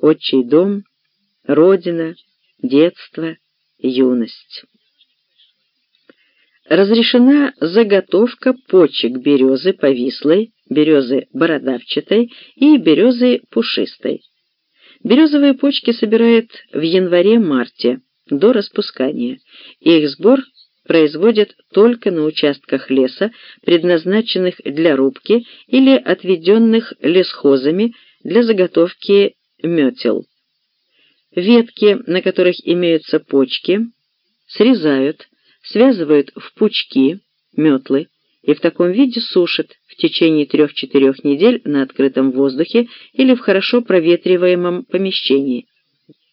отчий дом, родина, детство, юность. Разрешена заготовка почек березы повислой, березы бородавчатой и березы пушистой. Березовые почки собирают в январе-марте до распускания. Их сбор производят только на участках леса, предназначенных для рубки или отведенных лесхозами для заготовки метел. Ветки, на которых имеются почки, срезают, связывают в пучки, метлы, и в таком виде сушат в течение трех-четырех недель на открытом воздухе или в хорошо проветриваемом помещении.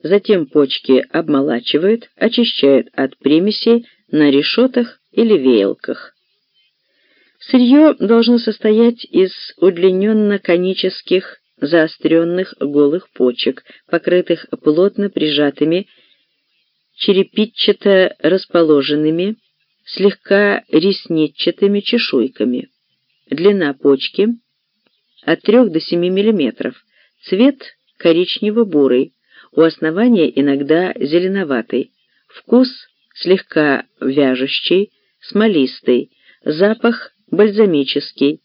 Затем почки обмолачивают, очищают от примесей на решетах или веялках. Сырье должно состоять из удлиненно-конических заостренных голых почек, покрытых плотно прижатыми, черепичато расположенными, слегка ресничатыми чешуйками. Длина почки от 3 до 7 мм, цвет коричнево-бурый, у основания иногда зеленоватый, вкус слегка вяжущий, смолистый, запах бальзамический,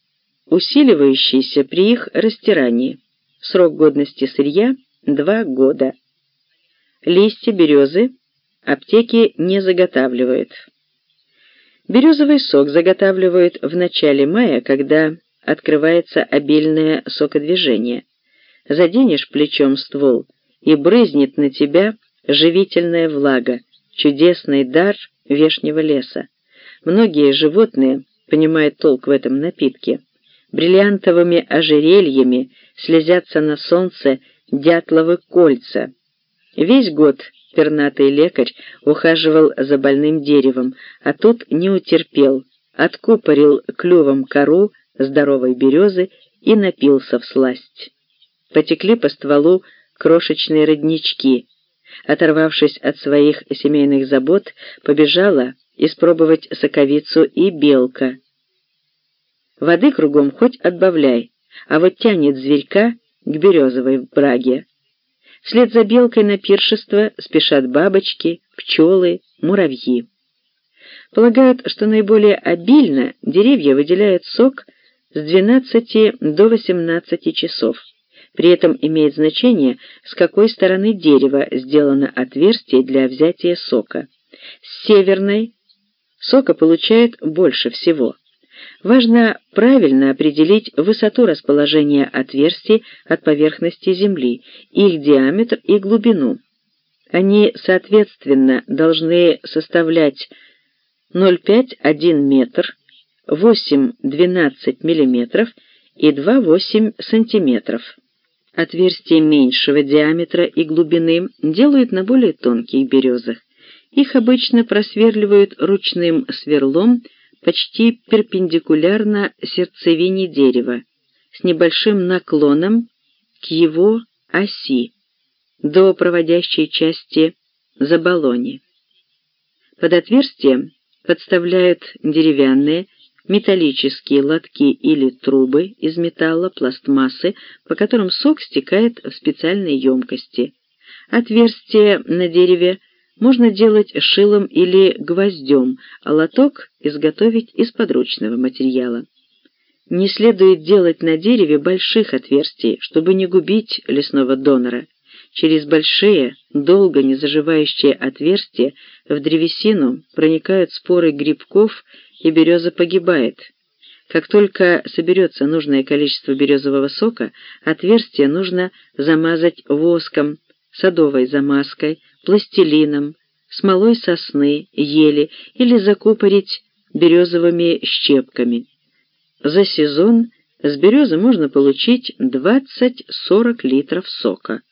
усиливающийся при их растирании. Срок годности сырья – 2 года. Листья березы аптеки не заготавливают. Березовый сок заготавливают в начале мая, когда открывается обильное сокодвижение. Заденешь плечом ствол, и брызнет на тебя живительная влага, чудесный дар вешнего леса. Многие животные понимают толк в этом напитке. Бриллиантовыми ожерельями слезятся на солнце дятловы кольца. Весь год пернатый лекарь ухаживал за больным деревом, а тут не утерпел, откупорил клювом кору здоровой березы и напился в сласть. Потекли по стволу крошечные роднички. Оторвавшись от своих семейных забот, побежала испробовать соковицу и белка. Воды кругом хоть отбавляй, а вот тянет зверька к березовой браге. Вслед за белкой на пиршество спешат бабочки, пчелы, муравьи. Полагают, что наиболее обильно деревья выделяют сок с 12 до 18 часов. При этом имеет значение, с какой стороны дерева сделано отверстие для взятия сока. С северной сока получает больше всего. Важно правильно определить высоту расположения отверстий от поверхности Земли, их диаметр и глубину. Они, соответственно, должны составлять 0,5-1 метр, 8-12 мм и 2-8 см. Отверстия меньшего диаметра и глубины делают на более тонких березах. Их обычно просверливают ручным сверлом почти перпендикулярно сердцевине дерева, с небольшим наклоном к его оси, до проводящей части заболони. Под отверстие подставляют деревянные, металлические лотки или трубы из металла, пластмассы, по которым сок стекает в специальные емкости. Отверстие на дереве можно делать шилом или гвоздем, а лоток изготовить из подручного материала. Не следует делать на дереве больших отверстий, чтобы не губить лесного донора. Через большие, долго не заживающие отверстия в древесину проникают споры грибков, и береза погибает. Как только соберется нужное количество березового сока, отверстие нужно замазать воском, садовой замазкой, пластилином, смолой сосны, ели или закупорить березовыми щепками. За сезон с березы можно получить 20-40 литров сока.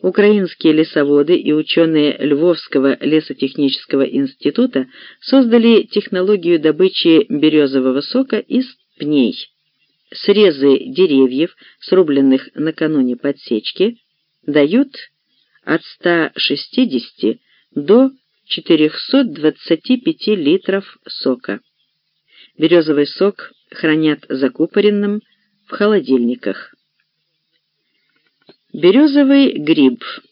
Украинские лесоводы и ученые Львовского лесотехнического института создали технологию добычи березового сока из пней. Срезы деревьев, срубленных накануне подсечки, дают от 160 до 425 литров сока. Березовый сок хранят закупоренным в холодильниках. Березовый гриб –